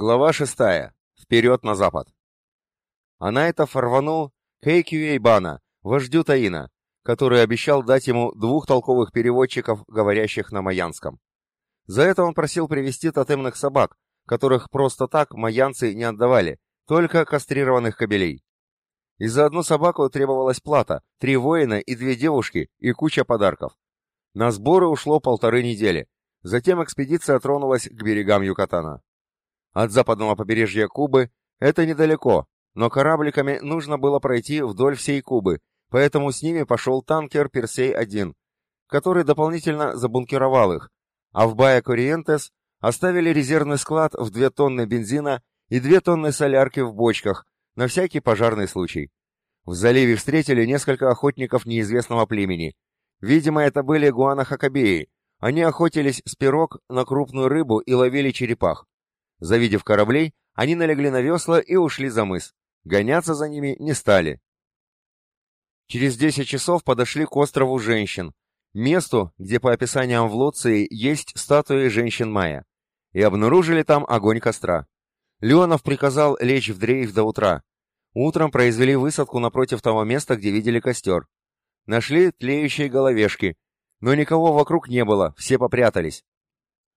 Глава шестая. Вперед на запад. Анайтов рванул к Эйкюэйбана, вождю Таина, который обещал дать ему двух толковых переводчиков, говорящих на майянском. За это он просил привести тотемных собак, которых просто так майянцы не отдавали, только кастрированных кобелей. И за одну собаку требовалась плата, три воина и две девушки, и куча подарков. На сборы ушло полторы недели. Затем экспедиция тронулась к берегам Юкатана. От западного побережья Кубы это недалеко, но корабликами нужно было пройти вдоль всей Кубы, поэтому с ними пошел танкер «Персей-1», который дополнительно забункировал их, а в Бая Кориентес оставили резервный склад в 2 тонны бензина и 2 тонны солярки в бочках, на всякий пожарный случай. В заливе встретили несколько охотников неизвестного племени. Видимо, это были гуанахакабеи. Они охотились с пирог на крупную рыбу и ловили черепах. Завидев кораблей, они налегли на весла и ушли за мыс. Гоняться за ними не стали. Через 10 часов подошли к острову женщин, месту, где по описаниям в Лоции есть статуи женщин Майя, и обнаружили там огонь костра. Леонов приказал лечь в дрейф до утра. Утром произвели высадку напротив того места, где видели костер. Нашли тлеющие головешки, но никого вокруг не было, все попрятались.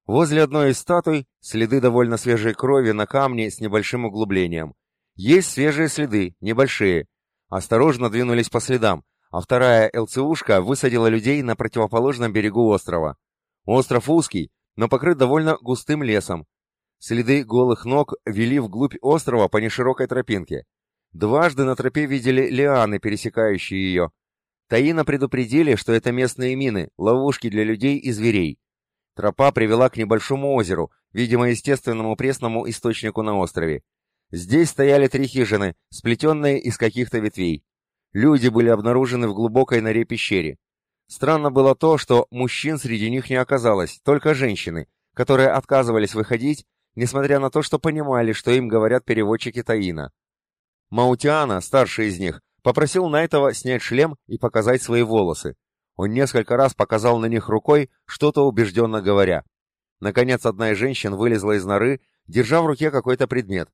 Возле одной из статуй следы довольно свежей крови на камне с небольшим углублением. Есть свежие следы, небольшие. Осторожно двинулись по следам, а вторая ЛЦУшка высадила людей на противоположном берегу острова. Остров узкий, но покрыт довольно густым лесом. Следы голых ног вели вглубь острова по неширокой тропинке. Дважды на тропе видели лианы, пересекающие ее. Таина предупредили, что это местные мины, ловушки для людей и зверей. Тропа привела к небольшому озеру, видимо, естественному пресному источнику на острове. Здесь стояли три хижины, сплетенные из каких-то ветвей. Люди были обнаружены в глубокой норе пещере. Странно было то, что мужчин среди них не оказалось, только женщины, которые отказывались выходить, несмотря на то, что понимали, что им говорят переводчики Таина. Маутиана, старший из них, попросил Найтова снять шлем и показать свои волосы. Он несколько раз показал на них рукой, что-то убежденно говоря. Наконец, одна из женщин вылезла из норы, держа в руке какой-то предмет.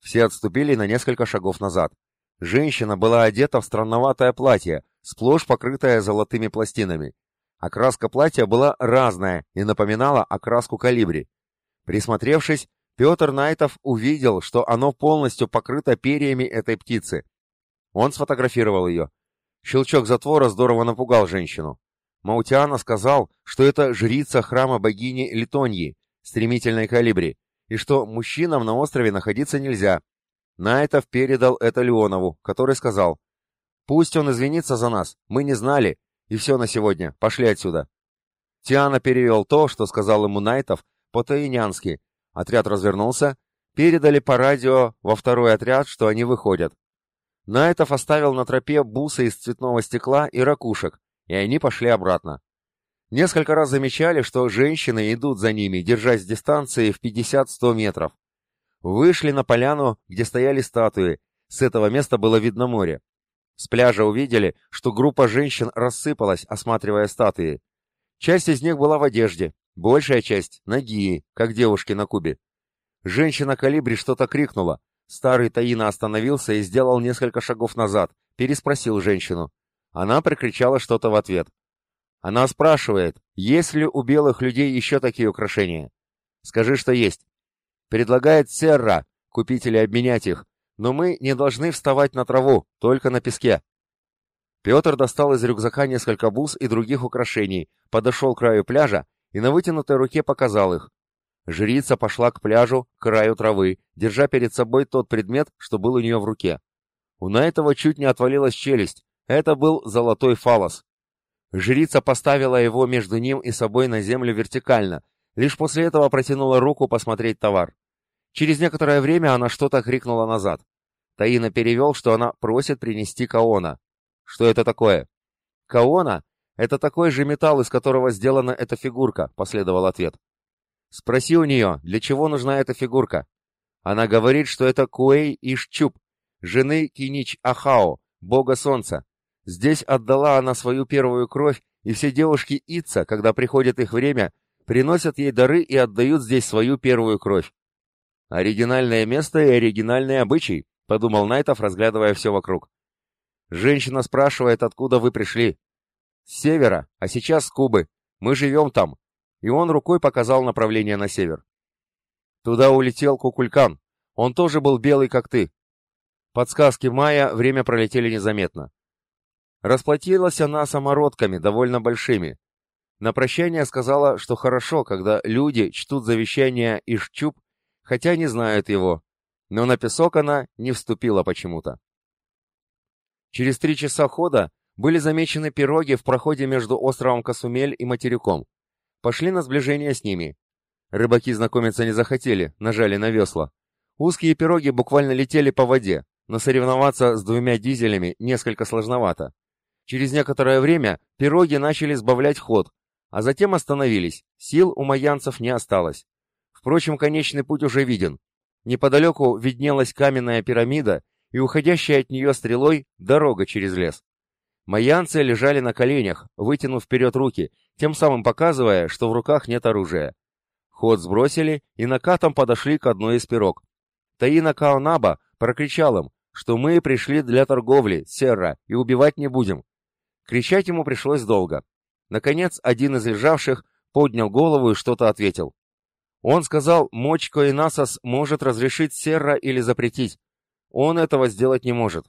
Все отступили на несколько шагов назад. Женщина была одета в странноватое платье, сплошь покрытое золотыми пластинами. Окраска платья была разная и напоминала окраску калибри. Присмотревшись, Петр Найтов увидел, что оно полностью покрыто перьями этой птицы. Он сфотографировал ее. Щелчок затвора здорово напугал женщину. Маутиана сказал, что это жрица храма богини Литоньи, стремительной калибри, и что мужчинам на острове находиться нельзя. Найтов передал это Леонову, который сказал, «Пусть он извинится за нас, мы не знали, и все на сегодня, пошли отсюда». Тиана перевел то, что сказал ему Найтов, по-таинянски. Отряд развернулся, передали по радио во второй отряд, что они выходят. Найтов оставил на тропе бусы из цветного стекла и ракушек, и они пошли обратно. Несколько раз замечали, что женщины идут за ними, держась дистанции в 50-100 метров. Вышли на поляну, где стояли статуи. С этого места было видно море. С пляжа увидели, что группа женщин рассыпалась, осматривая статуи. Часть из них была в одежде, большая часть — ноги, как девушки на Кубе. Женщина калибри что-то крикнула, Старый Таина остановился и сделал несколько шагов назад, переспросил женщину. Она прикричала что-то в ответ. Она спрашивает, есть ли у белых людей еще такие украшения. Скажи, что есть. Предлагает Серра, купить или обменять их, но мы не должны вставать на траву, только на песке. Петр достал из рюкзака несколько бус и других украшений, подошел к краю пляжа и на вытянутой руке показал их. Жрица пошла к пляжу, к краю травы, держа перед собой тот предмет, что был у нее в руке. У Найтова чуть не отвалилась челюсть. Это был золотой фалос. Жрица поставила его между ним и собой на землю вертикально, лишь после этого протянула руку посмотреть товар. Через некоторое время она что-то крикнула назад. Таина перевел, что она просит принести каона. Что это такое? Каона — это такой же металл, из которого сделана эта фигурка, последовал ответ. Спроси у нее, для чего нужна эта фигурка. Она говорит, что это Куэй Ишчуп, жены Кинич Ахао, бога солнца. Здесь отдала она свою первую кровь, и все девушки Ица, когда приходит их время, приносят ей дары и отдают здесь свою первую кровь. Оригинальное место и оригинальный обычай, подумал Найтов, разглядывая все вокруг. Женщина спрашивает, откуда вы пришли. С севера, а сейчас с Кубы. Мы живем там. И он рукой показал направление на север. Туда улетел Кукулькан. Он тоже был белый, как ты. Подсказки Майя время пролетели незаметно. Расплатилась она самородками, довольно большими. На прощание сказала, что хорошо, когда люди чтут завещание Ишчуб, хотя не знают его, но на песок она не вступила почему-то. Через три часа хода были замечены пироги в проходе между островом Касумель и материком. Пошли на сближение с ними. Рыбаки знакомиться не захотели, нажали на весла. Узкие пироги буквально летели по воде, но соревноваться с двумя дизелями несколько сложновато. Через некоторое время пироги начали сбавлять ход, а затем остановились, сил у майянцев не осталось. Впрочем, конечный путь уже виден. Неподалеку виднелась каменная пирамида и уходящая от нее стрелой дорога через лес. Майянцы лежали на коленях, вытянув вперед руки, тем самым показывая, что в руках нет оружия. Ход сбросили и накатом подошли к одной из пирог. Таина Каонаба прокричал им, что мы пришли для торговли, серра, и убивать не будем. Кричать ему пришлось долго. Наконец, один из лежавших поднял голову и что-то ответил. Он сказал, мочь Коинасас может разрешить серра или запретить. Он этого сделать не может.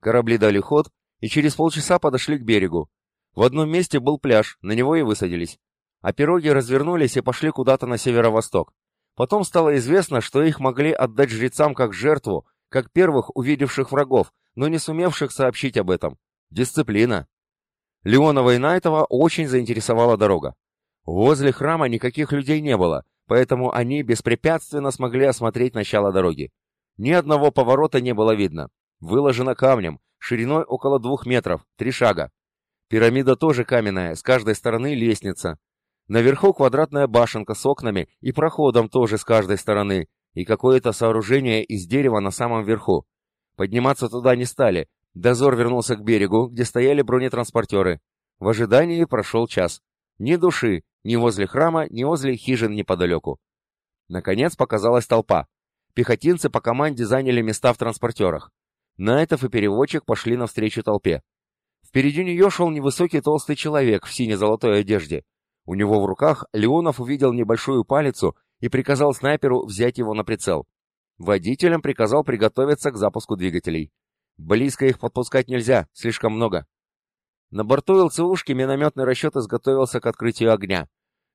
Корабли дали ход, и через полчаса подошли к берегу. В одном месте был пляж, на него и высадились. А пироги развернулись и пошли куда-то на северо-восток. Потом стало известно, что их могли отдать жрецам как жертву, как первых увидевших врагов, но не сумевших сообщить об этом. Дисциплина. Леонова и Найтова очень заинтересовала дорога. Возле храма никаких людей не было, поэтому они беспрепятственно смогли осмотреть начало дороги. Ни одного поворота не было видно. Выложено камнем, шириной около двух метров, три шага. Пирамида тоже каменная, с каждой стороны лестница. Наверху квадратная башенка с окнами и проходом тоже с каждой стороны, и какое-то сооружение из дерева на самом верху. Подниматься туда не стали. Дозор вернулся к берегу, где стояли бронетранспортеры. В ожидании прошел час. Ни души, ни возле храма, ни возле хижин неподалеку. Наконец показалась толпа. Пехотинцы по команде заняли места в транспортерах. Найтов и переводчик пошли навстречу толпе. Впереди нее шел невысокий толстый человек в сине-золотой одежде. У него в руках Леонов увидел небольшую палицу и приказал снайперу взять его на прицел. Водителям приказал приготовиться к запуску двигателей. Близко их подпускать нельзя, слишком много. На борту ЛЦУшки минометный расчет изготовился к открытию огня.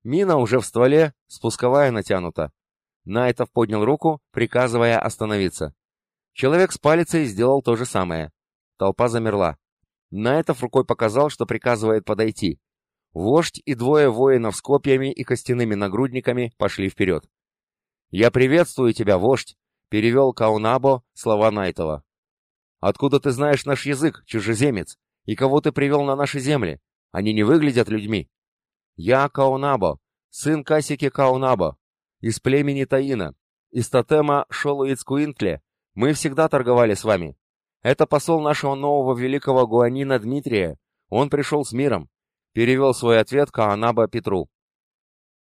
Мина уже в стволе, спусковая натянута. Найтов поднял руку, приказывая остановиться. Человек с палицей сделал то же самое. Толпа замерла. Найтов рукой показал, что приказывает подойти. Вождь и двое воинов с копьями и костяными нагрудниками пошли вперед. «Я приветствую тебя, вождь!» — перевел Каунабо слова Найтова. «Откуда ты знаешь наш язык, чужеземец? И кого ты привел на наши земли? Они не выглядят людьми». «Я Каунабо, сын Касики Каунабо, из племени Таина, из тотема Шолуицкуинтле. Мы всегда торговали с вами. Это посол нашего нового великого гуанина Дмитрия. Он пришел с миром. Перевел свой ответ Каанаба Петру.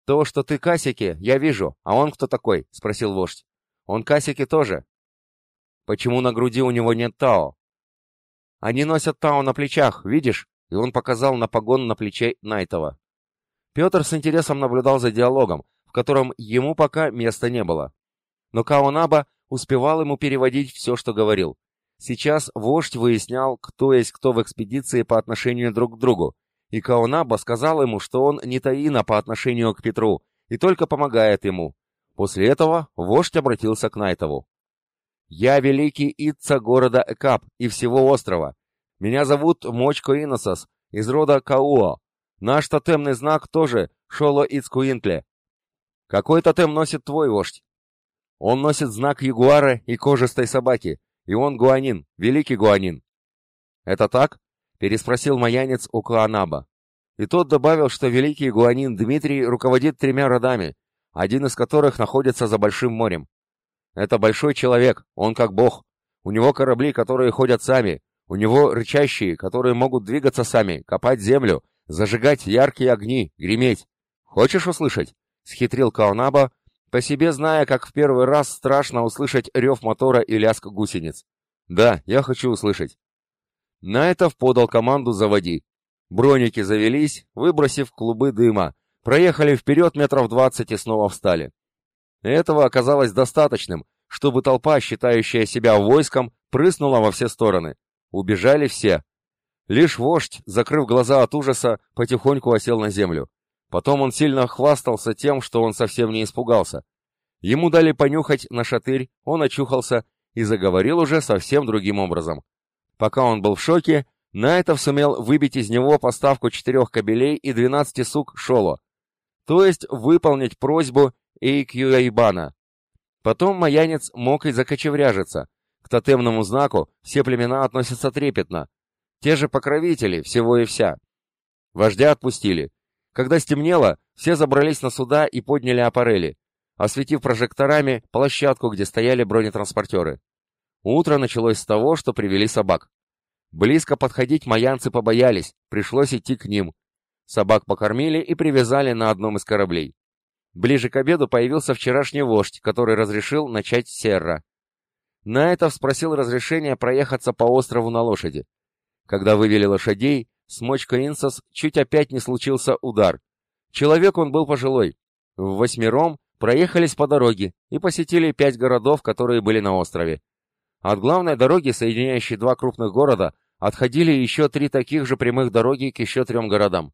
«То, что ты Касики, я вижу. А он кто такой?» — спросил вождь. «Он Касики тоже». «Почему на груди у него нет Тао?» «Они носят Тао на плечах, видишь?» И он показал на погон на плече Найтова. Петр с интересом наблюдал за диалогом, в котором ему пока места не было. Но Каонаба успевал ему переводить все, что говорил. Сейчас вождь выяснял, кто есть кто в экспедиции по отношению друг к другу, и Каонаба сказал ему, что он не таина по отношению к Петру и только помогает ему. После этого вождь обратился к Найтову. «Я великий Итца города Экап и всего острова. Меня зовут Мочко Иносос из рода Кауо. Наш тотемный знак тоже Шоло Ицкуинтле. Какой тотем носит твой вождь? Он носит знак ягуара и кожистой собаки, и он гуанин, великий гуанин. Это так? Переспросил маянец у Каанаба. И тот добавил, что великий гуанин Дмитрий руководит тремя родами, один из которых находится за Большим морем. Это большой человек, он как бог. У него корабли, которые ходят сами, у него рычащие, которые могут двигаться сами, копать землю, зажигать яркие огни, греметь. Хочешь услышать? — схитрил Каонаба, по себе зная, как в первый раз страшно услышать рев мотора и лязг гусениц. «Да, я хочу услышать». Найтов подал команду «Заводи». Броники завелись, выбросив клубы дыма, проехали вперед метров двадцать и снова встали. Этого оказалось достаточным, чтобы толпа, считающая себя войском, прыснула во все стороны. Убежали все. Лишь вождь, закрыв глаза от ужаса, потихоньку осел на землю. Потом он сильно хвастался тем, что он совсем не испугался. Ему дали понюхать на шатырь, он очухался и заговорил уже совсем другим образом. Пока он был в шоке, Найтов сумел выбить из него поставку четырех кабелей и двенадцати сук шоло, то есть выполнить просьбу Эйкьюэйбана. Потом маянец мог и закочевряжиться. К тотемному знаку все племена относятся трепетно. Те же покровители, всего и вся. Вождя отпустили. Когда стемнело, все забрались на суда и подняли аппарели, осветив прожекторами площадку, где стояли бронетранспортеры. Утро началось с того, что привели собак. Близко подходить маянцы побоялись, пришлось идти к ним. Собак покормили и привязали на одном из кораблей. Ближе к обеду появился вчерашний вождь, который разрешил начать серра. Найтов спросил разрешения проехаться по острову на лошади. Когда вывели лошадей, с мочкой Инсос чуть опять не случился удар. Человек он был пожилой. В восьмером проехались по дороге и посетили пять городов, которые были на острове. От главной дороги, соединяющей два крупных города, отходили еще три таких же прямых дороги к еще трем городам.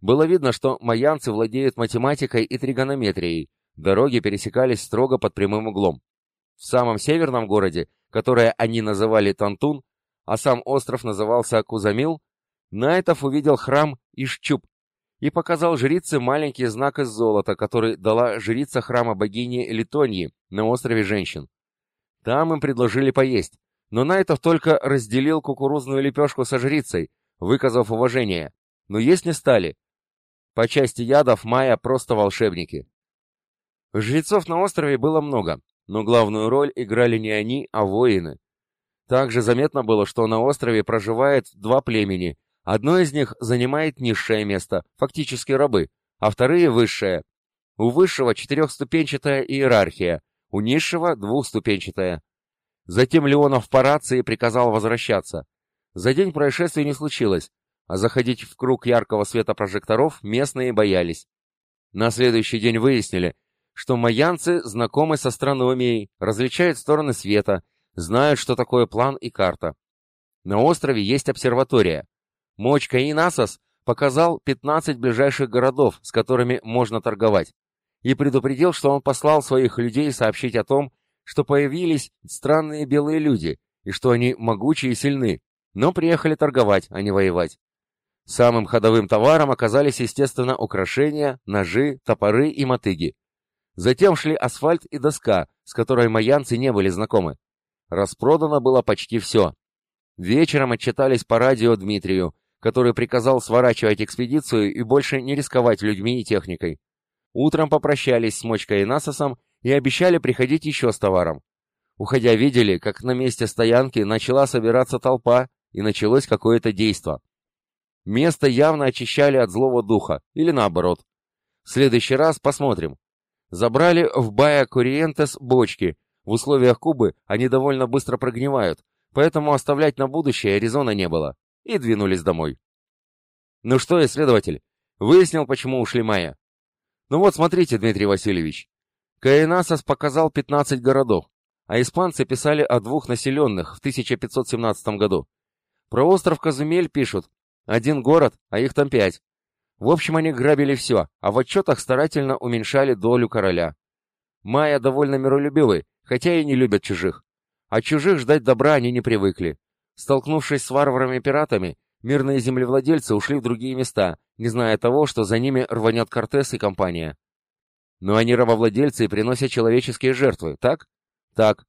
Было видно, что майянцы владеют математикой и тригонометрией. Дороги пересекались строго под прямым углом. В самом северном городе, которое они называли Тантун, а сам остров назывался Кузамил, Найтов увидел храм Ишчуп и показал жрице маленький знак из золота, который дала жрица храма богини Литонии на острове женщин. Там им предложили поесть, но Найтов только разделил кукурузную лепешку со жрицей, выказав уважение, но есть не стали, по части ядов майя просто волшебники. Жрецов на острове было много, но главную роль играли не они, а воины. Также заметно было, что на острове проживает два племени. Одно из них занимает низшее место, фактически рабы, а вторые — высшее. У высшего четырехступенчатая иерархия, у низшего — двухступенчатая. Затем Леонов по рации приказал возвращаться. За день происшествия не случилось, а заходить в круг яркого света прожекторов местные боялись. На следующий день выяснили, что майянцы знакомы с астрономией, различают стороны света, знают, что такое план и карта. На острове есть обсерватория. Мочка и Насос показал 15 ближайших городов, с которыми можно торговать, и предупредил, что он послал своих людей сообщить о том, что появились странные белые люди, и что они могучие и сильны, но приехали торговать, а не воевать. Самым ходовым товаром оказались, естественно, украшения, ножи, топоры и мотыги. Затем шли асфальт и доска, с которой майянцы не были знакомы. Распродано было почти все. Вечером отчитались по радио Дмитрию, который приказал сворачивать экспедицию и больше не рисковать людьми и техникой. Утром попрощались с Мочкой и Насосом и обещали приходить еще с товаром. Уходя видели, как на месте стоянки начала собираться толпа и началось какое-то действо. Место явно очищали от злого духа, или наоборот. В следующий раз посмотрим. Забрали в Бая Кориентес бочки. В условиях Кубы они довольно быстро прогнивают, поэтому оставлять на будущее резона не было. И двинулись домой. Ну что, исследователь, выяснил, почему ушли Майя? Ну вот смотрите, Дмитрий Васильевич. Каинасос показал 15 городов, а испанцы писали о двух населенных в 1517 году. Про остров Казумель пишут, один город, а их там пять. В общем, они грабили все, а в отчетах старательно уменьшали долю короля. Майя довольно миролюбивый, хотя и не любят чужих. А чужих ждать добра они не привыкли. Столкнувшись с варварами-пиратами, мирные землевладельцы ушли в другие места, не зная того, что за ними рванет Кортес и компания. Но они рабовладельцы и приносят человеческие жертвы, так? Так.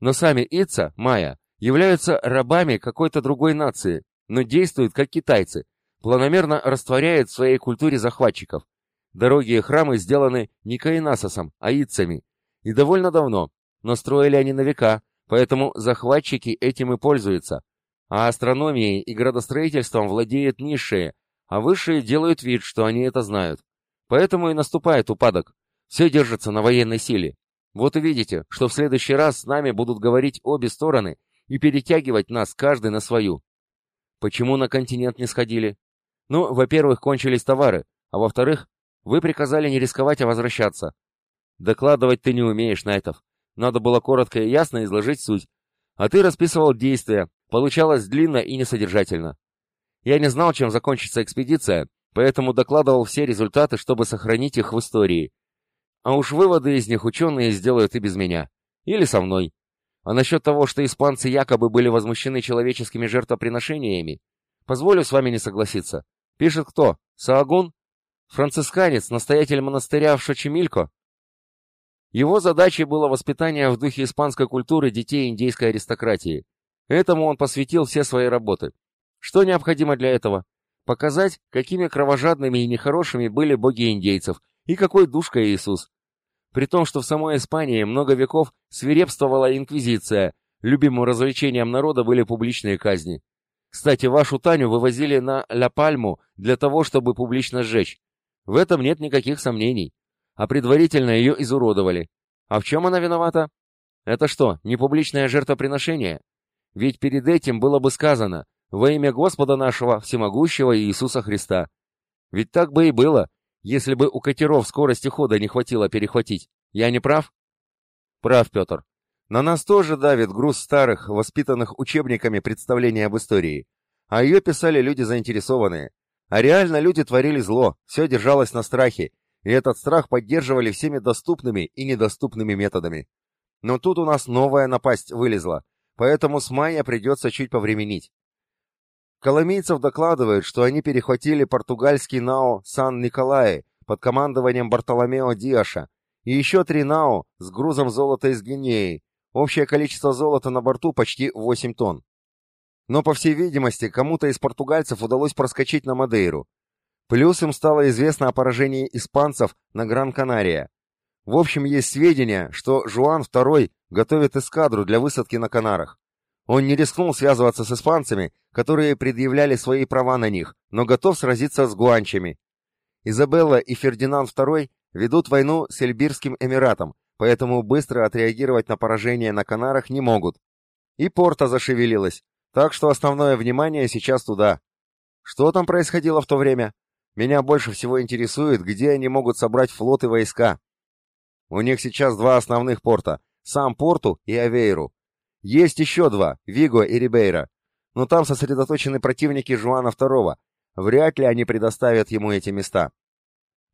Но сами Ица, Майя, являются рабами какой-то другой нации, но действуют как китайцы, планомерно растворяют в своей культуре захватчиков. Дороги и храмы сделаны не каинасосом, а ицами. И довольно давно, но строили они на века, поэтому захватчики этим и пользуются. А астрономией и градостроительством владеют низшие, а высшие делают вид, что они это знают. Поэтому и наступает упадок. Все держится на военной силе. Вот увидите, что в следующий раз с нами будут говорить обе стороны и перетягивать нас каждый на свою. Почему на континент не сходили? Ну, во-первых, кончились товары, а во-вторых, вы приказали не рисковать, а возвращаться. Докладывать ты не умеешь, Найтов. Надо было коротко и ясно изложить суть. А ты расписывал действия. Получалось длинно и несодержательно. Я не знал, чем закончится экспедиция, поэтому докладывал все результаты, чтобы сохранить их в истории. А уж выводы из них ученые сделают и без меня. Или со мной. А насчет того, что испанцы якобы были возмущены человеческими жертвоприношениями, позволю с вами не согласиться. Пишет кто? Саагун? Францисканец, настоятель монастыря в Шочемилько? Его задачей было воспитание в духе испанской культуры детей индейской аристократии. Этому он посвятил все свои работы. Что необходимо для этого? Показать, какими кровожадными и нехорошими были боги индейцев, и какой душка Иисус. При том, что в самой Испании много веков свирепствовала инквизиция, любимым развлечением народа были публичные казни. Кстати, вашу Таню вывозили на Ля-Пальму для того, чтобы публично сжечь. В этом нет никаких сомнений. А предварительно ее изуродовали. А в чем она виновата? Это что, не публичное жертвоприношение? Ведь перед этим было бы сказано «Во имя Господа нашего, всемогущего Иисуса Христа». Ведь так бы и было, если бы у катеров скорости хода не хватило перехватить. Я не прав? Прав, Петр. На нас тоже давит груз старых, воспитанных учебниками представлений об истории. А ее писали люди заинтересованные. А реально люди творили зло, все держалось на страхе, и этот страх поддерживали всеми доступными и недоступными методами. Но тут у нас новая напасть вылезла, поэтому с мая придется чуть повременить. Коломийцев докладывают, что они перехватили португальский НАО «Сан-Николае» под командованием Бартоломео Диаша и еще три НАО с грузом золота из Гвинеи. Общее количество золота на борту почти 8 тонн. Но, по всей видимости, кому-то из португальцев удалось проскочить на Мадейру. Плюс им стало известно о поражении испанцев на Гран-Канария. В общем, есть сведения, что Жуан II готовит эскадру для высадки на Канарах. Он не рискнул связываться с испанцами, которые предъявляли свои права на них, но готов сразиться с гуанчами. Изабелла и Фердинанд II ведут войну с Эльбирским Эмиратом, поэтому быстро отреагировать на поражение на Канарах не могут. И порта зашевелилась, так что основное внимание сейчас туда. Что там происходило в то время? Меня больше всего интересует, где они могут собрать флот и войска. У них сейчас два основных порта – сам Порту и Авейру. Есть еще два – Виго и Рибейра. Но там сосредоточены противники Жуана II. Вряд ли они предоставят ему эти места.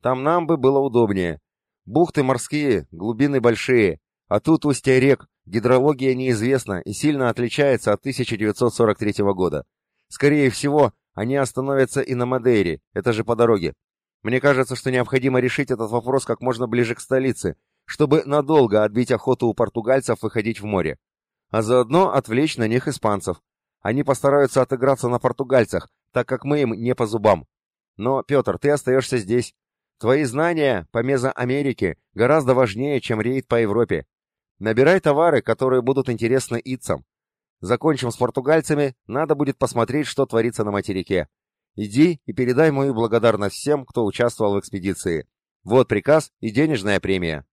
Там нам бы было удобнее. Бухты морские, глубины большие. А тут устья рек, гидрология неизвестна и сильно отличается от 1943 года. Скорее всего, они остановятся и на Мадейре, это же по дороге. Мне кажется, что необходимо решить этот вопрос как можно ближе к столице, чтобы надолго отбить охоту у португальцев выходить в море а заодно отвлечь на них испанцев. Они постараются отыграться на португальцах, так как мы им не по зубам. Но, Петр, ты остаешься здесь. Твои знания по Мезоамерике гораздо важнее, чем рейд по Европе. Набирай товары, которые будут интересны ицам. Закончим с португальцами, надо будет посмотреть, что творится на материке. Иди и передай мою благодарность всем, кто участвовал в экспедиции. Вот приказ и денежная премия.